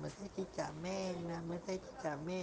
ไม่ใช่จิจ่าแม่นะไม่ใช่จิจ่าแม่